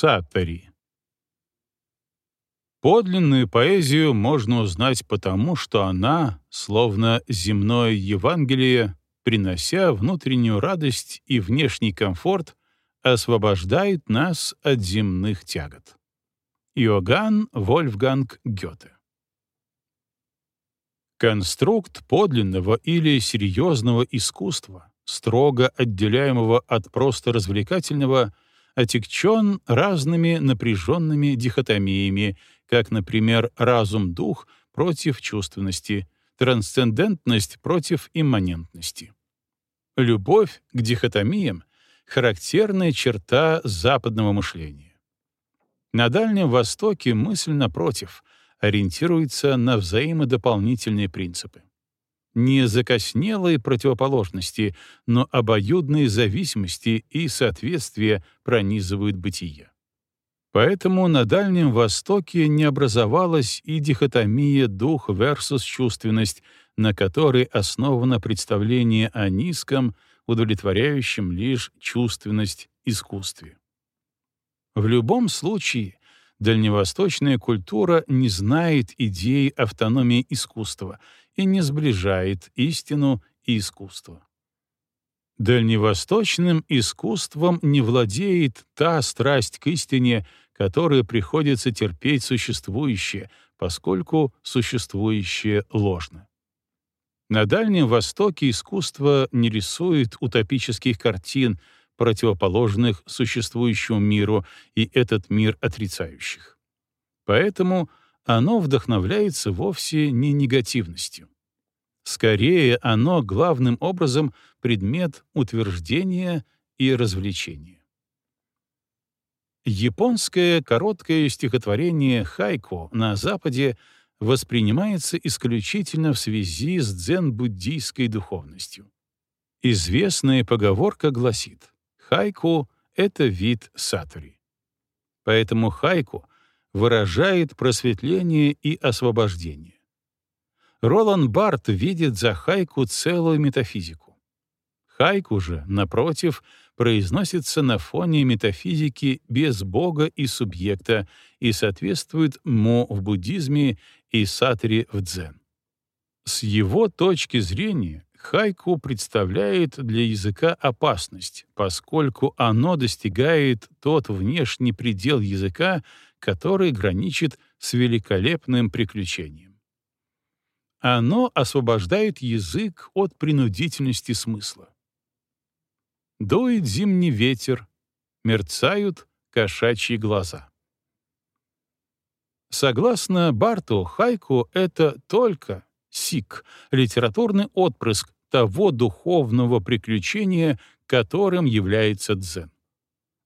Саттари. Подлинную поэзию можно узнать потому, что она, словно земное Евангелие, принося внутреннюю радость и внешний комфорт, освобождает нас от земных тягот. Иоганн Вольфганг Гёте Конструкт подлинного или серьезного искусства, строго отделяемого от просто развлекательного, отягчен разными напряженными дихотомиями, как, например, разум-дух против чувственности, трансцендентность против имманентности. Любовь к дихотомиям — характерная черта западного мышления. На Дальнем Востоке мысль, напротив, ориентируется на взаимодополнительные принципы. Не закоснелые противоположности, но обоюдные зависимости и соответствия пронизывают бытие. Поэтому на Дальнем Востоке не образовалась и дихотомия дух versus чувственность, на которой основано представление о низком, удовлетворяющем лишь чувственность искусстве. В любом случае, дальневосточная культура не знает идеи автономии искусства и не сближает истину и искусство. Дальневосточным искусством не владеет та страсть к истине, которая приходится терпеть существующее, поскольку существующее ложно. На Дальнем Востоке искусство не рисует утопических картин, противоположных существующему миру и этот мир отрицающих. Поэтому оно вдохновляется вовсе не негативностью. Скорее, оно главным образом предмет утверждения и развлечения. Японское короткое стихотворение хайку на Западе воспринимается исключительно в связи с дзен-буддийской духовностью. Известная поговорка гласит «хайку — это вид сатори». Поэтому хайку выражает просветление и освобождение. Ролан Барт видит за хайку целую метафизику. Хайку же, напротив, произносится на фоне метафизики без Бога и субъекта и соответствует мо в буддизме и сатри в дзен. С его точки зрения хайку представляет для языка опасность, поскольку оно достигает тот внешний предел языка, который граничит с великолепным приключением. Оно освобождает язык от принудительности смысла. Дует зимний ветер, мерцают кошачьи глаза. Согласно Барту, хайку — это только сик, литературный отпрыск того духовного приключения, которым является дзен.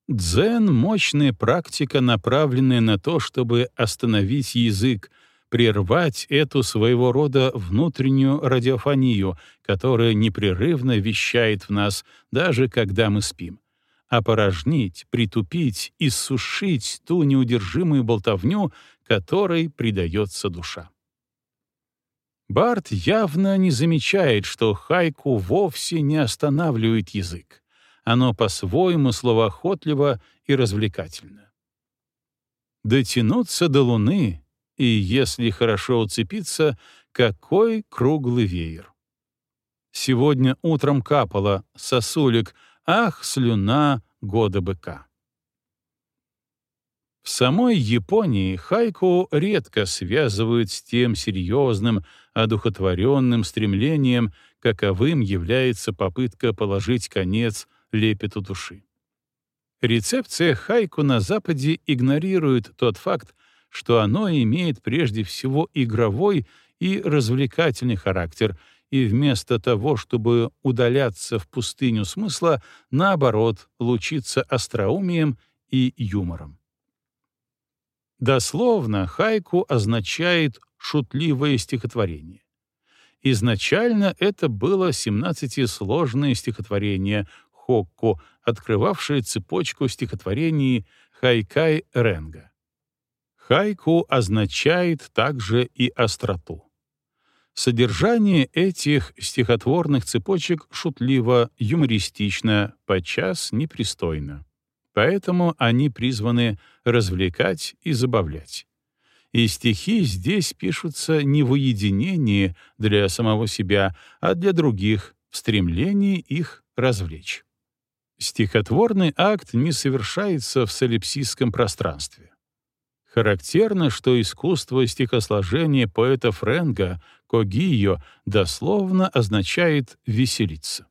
Дзен — мощная практика, направленная на то, чтобы остановить язык, прервать эту своего рода внутреннюю радиофонию, которая непрерывно вещает в нас, даже когда мы спим, опорожнить, притупить, иссушить ту неудержимую болтовню, которой предается душа. Барт явно не замечает, что хайку вовсе не останавливает язык. Оно по-своему словоохотливо и развлекательно. Дотянуться до Луны и если хорошо уцепиться, какой круглый веер. Сегодня утром капала сосулек, ах, слюна года быка. В самой Японии хайку редко связывают с тем серьезным, одухотворенным стремлением, каковым является попытка положить конец лепету души. Рецепция хайку на Западе игнорирует тот факт, что оно имеет прежде всего игровой и развлекательный характер, и вместо того, чтобы удаляться в пустыню смысла, наоборот, лучиться остроумием и юмором. Дословно хайку означает «шутливое стихотворение». Изначально это было 17-сложное стихотворение хокку, открывавшее цепочку стихотворений Хайкай Ренга. Хайку означает также и остроту. Содержание этих стихотворных цепочек шутливо, юмористично, подчас непристойно. Поэтому они призваны развлекать и забавлять. И стихи здесь пишутся не в уединении для самого себя, а для других, в стремлении их развлечь. Стихотворный акт не совершается в солипсистском пространстве. Характерно, что искусство стихосложения поэта Френга Когио дословно означает «веселиться».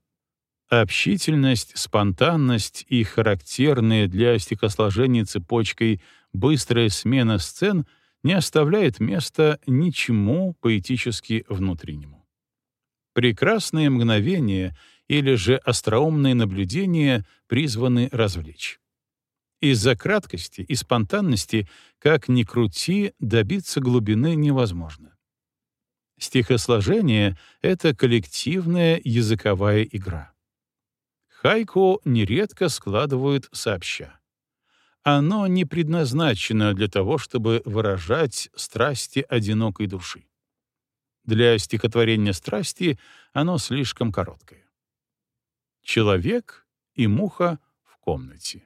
Общительность, спонтанность и характерная для стихосложения цепочкой быстрая смена сцен не оставляет места ничему поэтически внутреннему. Прекрасные мгновения или же остроумные наблюдения призваны развлечь. Из-за краткости и спонтанности, как ни крути, добиться глубины невозможно. Стихосложение — это коллективная языковая игра. Хайку нередко складывают сообща. Оно не предназначено для того, чтобы выражать страсти одинокой души. Для стихотворения страсти оно слишком короткое. Человек и муха в комнате.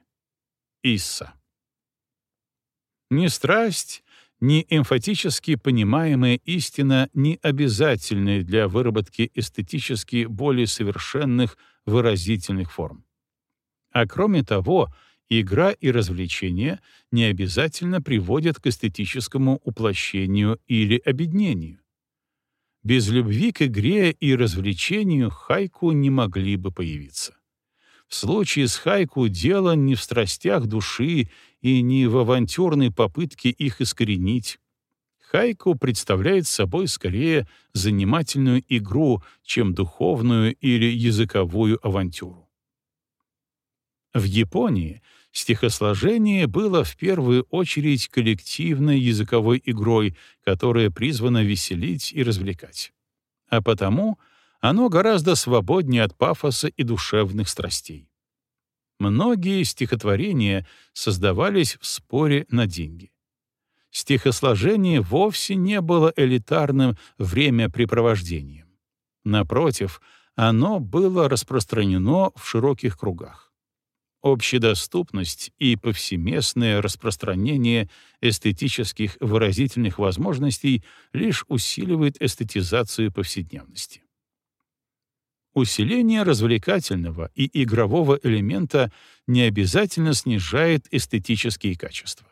Исса. Ни страсть, ни эмфатически понимаемая истина не обязательны для выработки эстетически более совершенных выразительных форм. А кроме того, игра и развлечение не обязательно приводят к эстетическому уплощению или обеднению. Без любви к игре и развлечению хайку не могли бы появиться. В случае с хайку дело не в страстях души и не в авантюрной попытке их искоренить. Хайку представляет собой скорее занимательную игру, чем духовную или языковую авантюру. В Японии стихосложение было в первую очередь коллективной языковой игрой, которая призвана веселить и развлекать. А потому оно гораздо свободнее от пафоса и душевных страстей. Многие стихотворения создавались в споре на деньги. Стихосложение вовсе не было элитарным времяпрепровождением. Напротив, оно было распространено в широких кругах. Общедоступность и повсеместное распространение эстетических выразительных возможностей лишь усиливает эстетизацию повседневности. Усиление развлекательного и игрового элемента не обязательно снижает эстетические качества.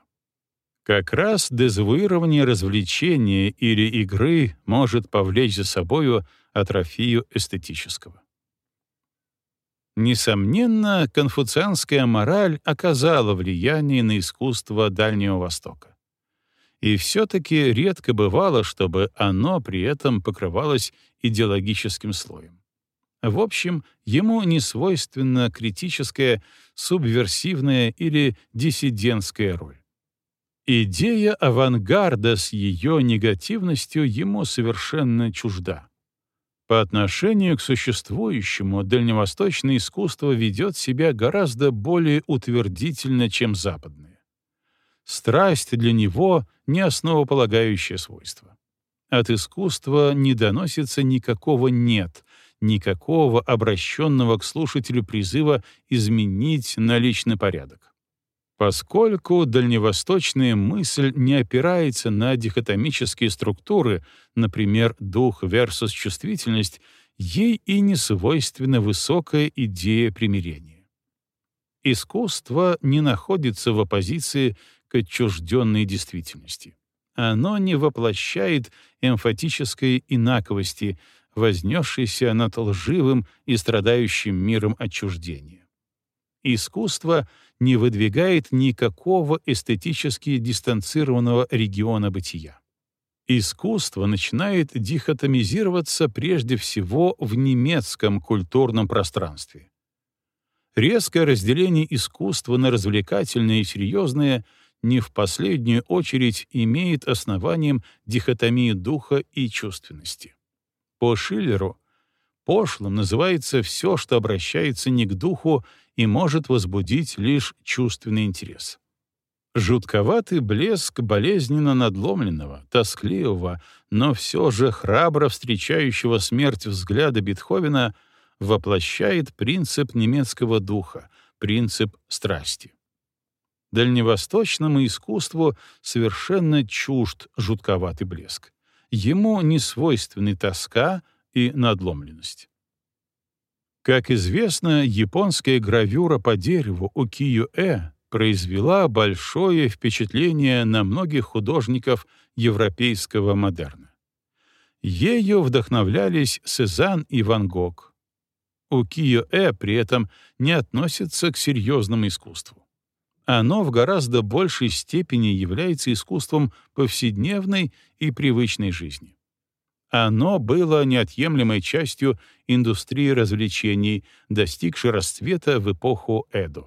Как раз дезавуирование развлечения или игры может повлечь за собою атрофию эстетического. Несомненно, конфуцианская мораль оказала влияние на искусство Дальнего Востока. И все-таки редко бывало, чтобы оно при этом покрывалось идеологическим слоем. В общем, ему не свойственна критическая, субверсивная или диссидентская роль. Идея авангарда с ее негативностью ему совершенно чужда. По отношению к существующему дальневосточное искусство ведет себя гораздо более утвердительно, чем западное. Страсть для него — не основополагающее свойство. От искусства не доносится никакого «нет», никакого обращенного к слушателю призыва изменить наличный порядок. Поскольку дальневосточная мысль не опирается на дихотомические структуры, например, дух versus чувствительность, ей и не свойственна высокая идея примирения. Искусство не находится в оппозиции к отчужденной действительности. Оно не воплощает эмфатической инаковости, вознесшейся над лживым и страдающим миром отчуждения. Искусство не выдвигает никакого эстетически дистанцированного региона бытия. Искусство начинает дихотомизироваться прежде всего в немецком культурном пространстве. Резкое разделение искусства на развлекательное и серьезное не в последнюю очередь имеет основанием дихотомии духа и чувственности. По Шиллеру пошлым называется все, что обращается не к духу и может возбудить лишь чувственный интерес. Жутковатый блеск болезненно надломленного, тоскливого, но все же храбро встречающего смерть взгляда Бетховена воплощает принцип немецкого духа, принцип страсти. Дальневосточному искусству совершенно чужд жутковатый блеск. Ему не свойственны тоска и надломленность. Как известно, японская гравюра по дереву у Киюэ произвела большое впечатление на многих художников европейского модерна. Ею вдохновлялись Сезанн и Ван Гог. У Кио-э при этом не относится к серьезному искусству. Оно в гораздо большей степени является искусством повседневной и привычной жизни. Оно было неотъемлемой частью индустрии развлечений, достигшей расцвета в эпоху Эдо.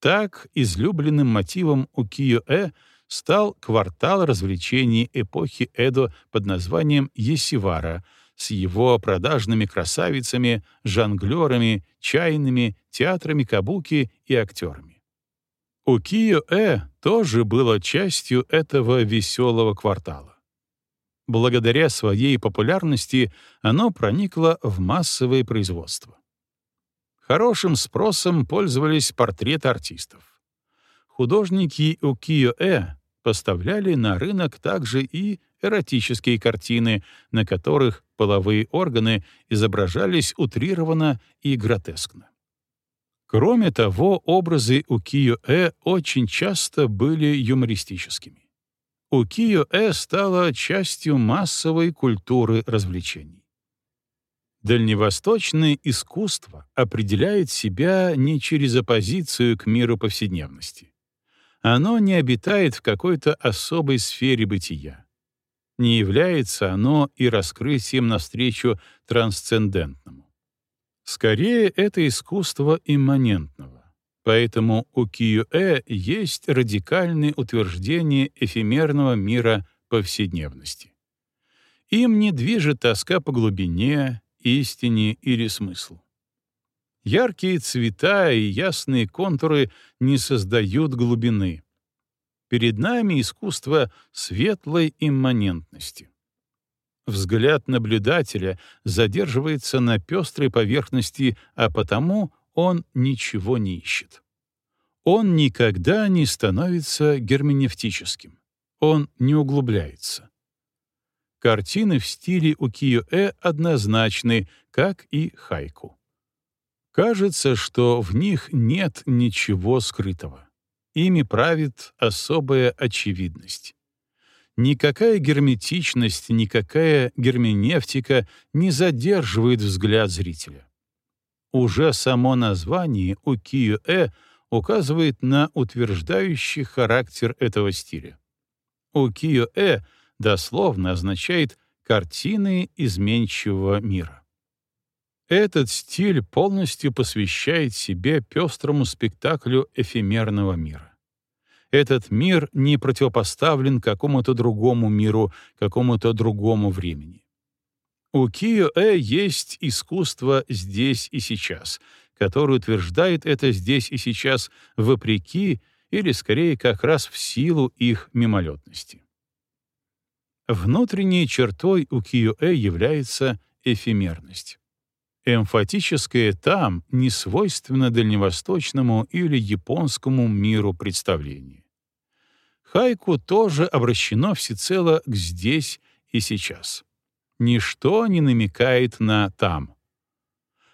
Так, излюбленным мотивом у Кио-э стал квартал развлечений эпохи Эдо под названием Есивара с его продажными красавицами, жонглерами, чайными, театрами кабуки и актерами. У Кио-э тоже было частью этого веселого квартала. Благодаря своей популярности оно проникло в массовое производство. Хорошим спросом пользовались портреты артистов. Художники укиё-э поставляли на рынок также и эротические картины, на которых половые органы изображались утрированно и гротескно. Кроме того, образы укиё-э очень часто были юмористическими. Укиё-э стала частью массовой культуры развлечений. Дальневосточное искусство определяет себя не через оппозицию к миру повседневности. Оно не обитает в какой-то особой сфере бытия. Не является оно и раскрытием навстречу трансцендентному. Скорее, это искусство имманентного. Поэтому у Киюэ есть радикальные утверждения эфемерного мира повседневности. Им не движет тоска по глубине, истине или смыслу. Яркие цвета и ясные контуры не создают глубины. Перед нами искусство светлой имманентности. Взгляд наблюдателя задерживается на пестрой поверхности, а потому он ничего не ищет. Он никогда не становится герменевтическим. Он не углубляется. Картины в стиле укиё-э однозначны, как и хайку. Кажется, что в них нет ничего скрытого. Ими правит особая очевидность. Никакая герметичность, никакая герменевтика не задерживает взгляд зрителя. Уже само название «укиё-э» указывает на утверждающий характер этого стиля. «Укиё-э» дословно означает «картины изменчивого мира». Этот стиль полностью посвящает себе пестрому спектаклю эфемерного мира. Этот мир не противопоставлен какому-то другому миру, какому-то другому времени. У Кио-э есть искусство здесь и сейчас, которое утверждает это здесь и сейчас вопреки или, скорее, как раз в силу их мимолетности. Внутренней чертой у Кио-э является эфемерность. Эмфатическое там не свойственно дальневосточному или японскому миру представлений. Хайку тоже обращено всецело к здесь и сейчас. Ничто не намекает на там.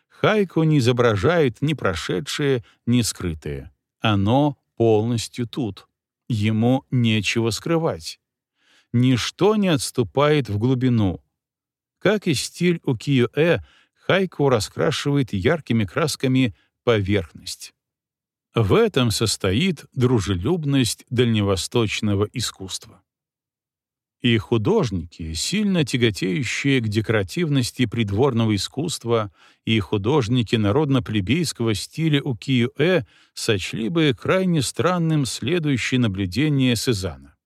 Хайку не изображает ни прошедшее, ни скрытое. Оно полностью тут. Ему нечего скрывать. Ничто не отступает в глубину. Как и стиль укиё-э — Хайку раскрашивает яркими красками поверхность. В этом состоит дружелюбность дальневосточного искусства. И художники, сильно тяготеющие к декоративности придворного искусства, и художники народно-плебейского стиля укиё-э сочли бы крайне странным следующее наблюдение Сезана.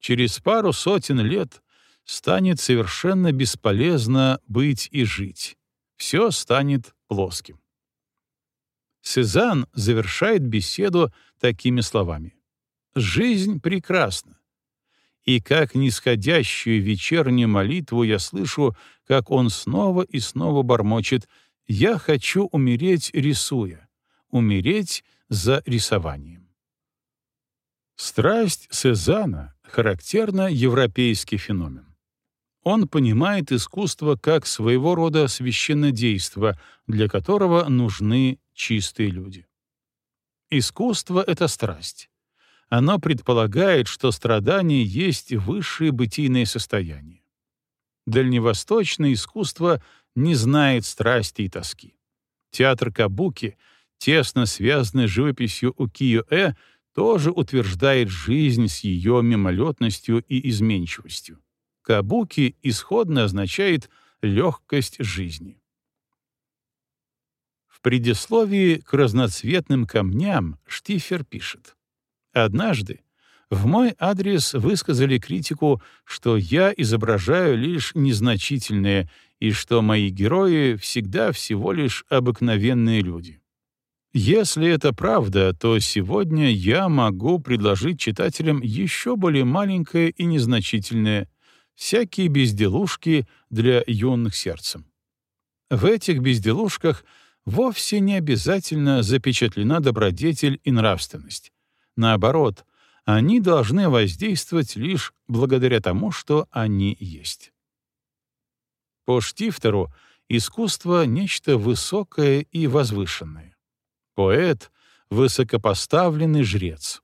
Через пару сотен лет станет совершенно бесполезно быть и жить. Все станет плоским. Сезанн завершает беседу такими словами. «Жизнь прекрасна. И как нисходящую вечернюю молитву я слышу, как он снова и снова бормочет «Я хочу умереть, рисуя, умереть за рисованием». Страсть Сезана — характерно европейский феномен. Он понимает искусство как своего рода священнодейство, для которого нужны чистые люди. Искусство — это страсть. Оно предполагает, что страдание есть высшее бытийное состояние. Дальневосточное искусство не знает страсти и тоски. Театр Кабуки, тесно связанный с живописью Укиё-э, тоже утверждает жизнь с ее мимолетностью и изменчивостью. Кабуки исходно означает легкость жизни. В предисловии к разноцветным камням Штифер пишет. «Однажды в мой адрес высказали критику, что я изображаю лишь незначительное и что мои герои всегда всего лишь обыкновенные люди. Если это правда, то сегодня я могу предложить читателям еще более маленькое и незначительное — всякие безделушки для юных сердцем. В этих безделушках вовсе не обязательно запечатлена добродетель и нравственность. Наоборот, они должны воздействовать лишь благодаря тому, что они есть. По Штифтеру искусство — нечто высокое и возвышенное. Поэт — высокопоставленный жрец.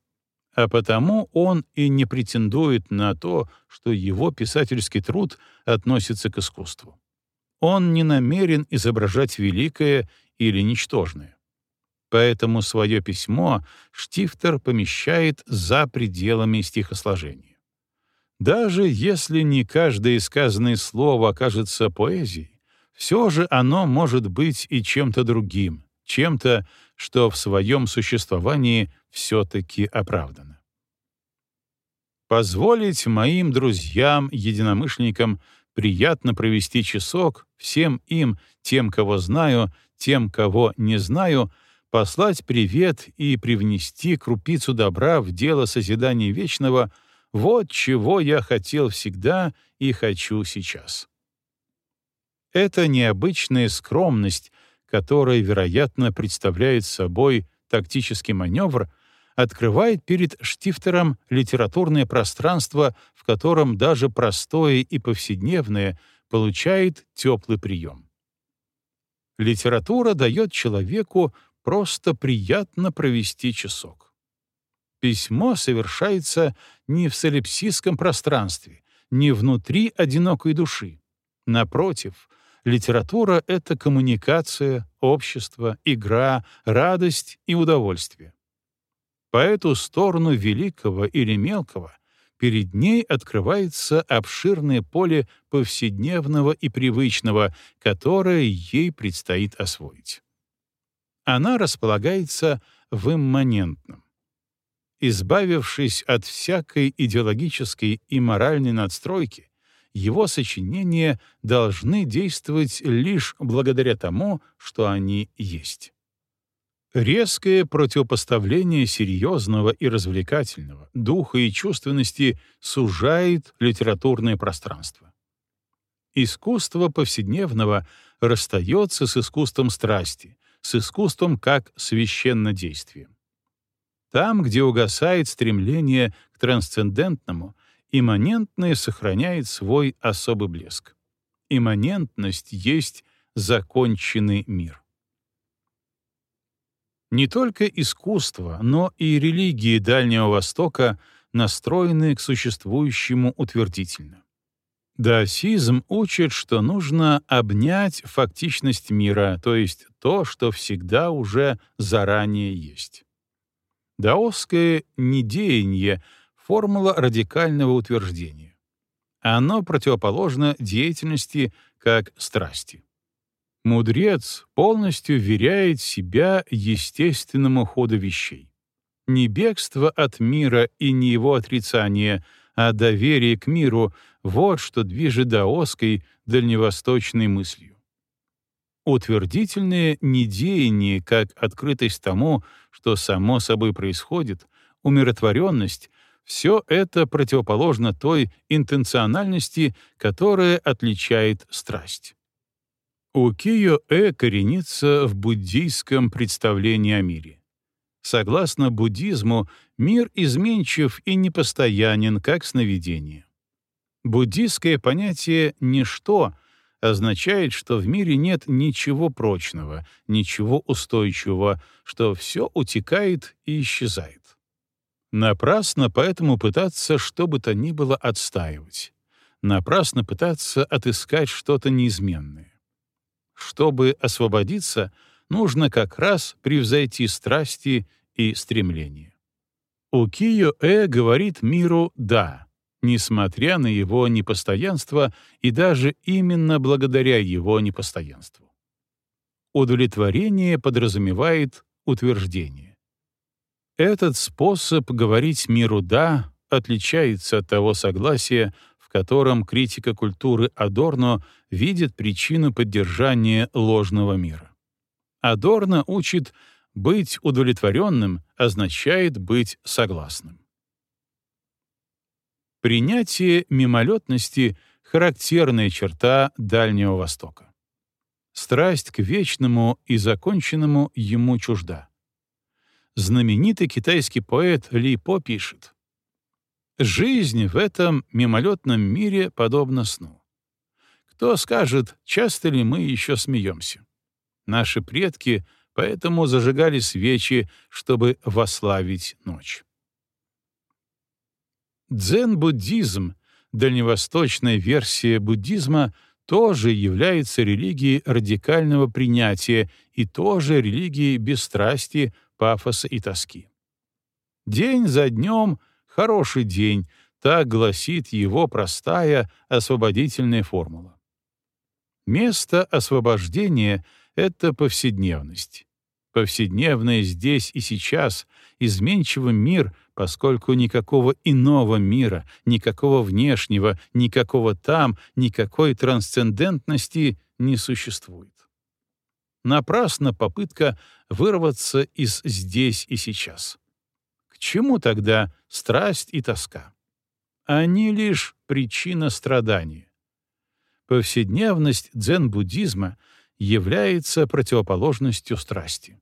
А потому он и не претендует на то, что его писательский труд относится к искусству. Он не намерен изображать великое или ничтожное. Поэтому свое письмо Штифтер помещает за пределами стихосложения. Даже если не каждое сказанное слово окажется поэзией, все же оно может быть и чем-то другим, чем-то, что в своем существовании все-таки оправдано. Позволить моим друзьям-единомышленникам приятно провести часок, всем им, тем, кого знаю, тем, кого не знаю, послать привет и привнести крупицу добра в дело созидания вечного — вот чего я хотел всегда и хочу сейчас. Это необычная скромность, которая, вероятно, представляет собой тактический маневр, открывает перед Штифтером литературное пространство, в котором даже простое и повседневное получает теплый прием. Литература дает человеку просто приятно провести часок. Письмо совершается не в солипсистском пространстве, не внутри одинокой души. Напротив, литература — это коммуникация, общество, игра, радость и удовольствие. По эту сторону великого или мелкого перед ней открывается обширное поле повседневного и привычного, которое ей предстоит освоить. Она располагается в имманентном Избавившись от всякой идеологической и моральной надстройки, его сочинения должны действовать лишь благодаря тому, что они есть. Резкое противопоставление серьезного и развлекательного, духа и чувственности сужает литературное пространство. Искусство повседневного расстается с искусством страсти, с искусством как священнодействием. Там, где угасает стремление к трансцендентному, имманентное сохраняет свой особый блеск. Имманентность есть законченный мир. Не только искусство, но и религии Дальнего Востока настроены к существующему утвердительно. Даосизм учит, что нужно обнять фактичность мира, то есть то, что всегда уже заранее есть. Даосское недеяние — формула радикального утверждения. Оно противоположно деятельности как страсти. Мудрец полностью веряет себя естественному ходу вещей. Не бегство от мира и не его отрицание, а доверие к миру — вот что движет даосской дальневосточной мыслью утвердительное недеяние как открытость тому, что само собой происходит, умиротворенность — все это противоположно той интенциональности, которая отличает страсть. Укиё-э коренится в буддийском представлении о мире. Согласно буддизму, мир изменчив и непостоянен, как сновидение. Буддистское понятие «ничто» означает, что в мире нет ничего прочного, ничего устойчивого, что все утекает и исчезает. Напрасно поэтому пытаться что бы то ни было отстаивать. Напрасно пытаться отыскать что-то неизменное. Чтобы освободиться, нужно как раз превзойти страсти и стремления. Укиё-э говорит миру «да», несмотря на его непостоянство и даже именно благодаря его непостоянству. Удовлетворение подразумевает утверждение. Этот способ говорить миру «да» отличается от того согласия, в котором критика культуры Адорно видит причину поддержания ложного мира. Адорно учит быть удовлетворенным означает быть согласным. Принятие мимолетности — характерная черта Дальнего Востока. Страсть к вечному и законченному ему чужда знаменитый китайский поэт Ли По пишет, «Жизнь в этом мимолетном мире подобна сну. Кто скажет, часто ли мы еще смеемся? Наши предки поэтому зажигали свечи, чтобы вославить ночь». Дзен-буддизм, дальневосточная версия буддизма, тоже является религией радикального принятия и тоже религией бесстрастия, пафоса и тоски. День за днем — хороший день, так гласит его простая освободительная формула. Место освобождения — это повседневность. Повседневное здесь и сейчас, изменчивый мир, поскольку никакого иного мира, никакого внешнего, никакого там, никакой трансцендентности не существует. Напрасна попытка вырваться из здесь и сейчас. К чему тогда страсть и тоска? Они лишь причина страдания. Повседневность дзен-буддизма является противоположностью страсти.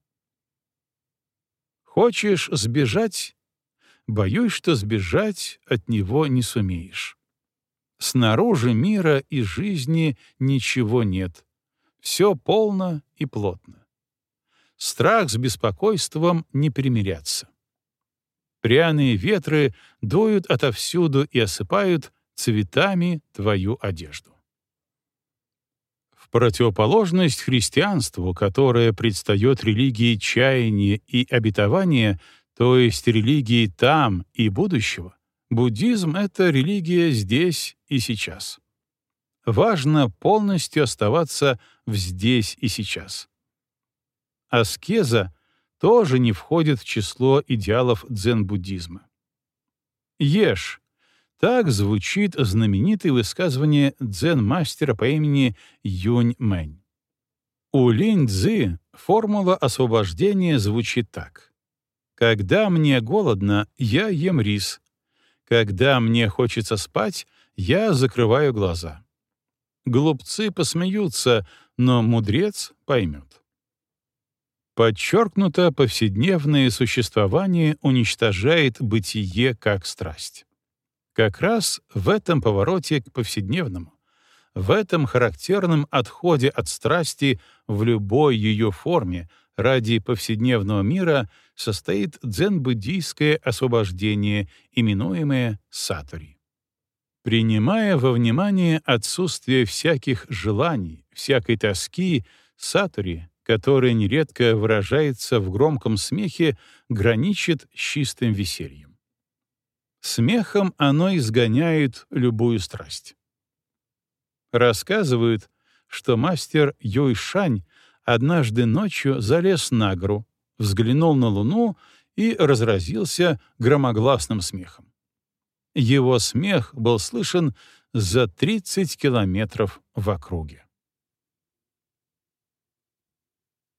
Хочешь сбежать? Боюсь, что сбежать от него не сумеешь. Снаружи мира и жизни ничего нет, все полно и плотно. Страх с беспокойством не примирятся. Пряные ветры дуют отовсюду и осыпают цветами твою одежду. Противоположность христианству, которое предстает религии чаяния и обетования, то есть религии там и будущего, буддизм — это религия здесь и сейчас важно полностью оставаться в здесь и сейчас. Аскеза тоже не входит в число идеалов дзен-буддизма. Ешь. Так звучит знаменитое высказывание дзен-мастера по имени Юнь Мэнь. У Линь Цзы формула освобождения звучит так. «Когда мне голодно, я ем рис. Когда мне хочется спать, я закрываю глаза. Глупцы посмеются, но мудрец поймет. Подчеркнуто повседневное существование уничтожает бытие как страсть. Как раз в этом повороте к повседневному, в этом характерном отходе от страсти в любой ее форме ради повседневного мира состоит дзен-буддийское освобождение, именуемое сатори. Принимая во внимание отсутствие всяких желаний, всякой тоски, сатури, которая нередко выражается в громком смехе, граничит с чистым весельем. Смехом оно изгоняет любую страсть. Рассказывают, что мастер Юйшань однажды ночью залез на гору, взглянул на луну и разразился громогласным смехом. Его смех был слышен за 30 километров в округе.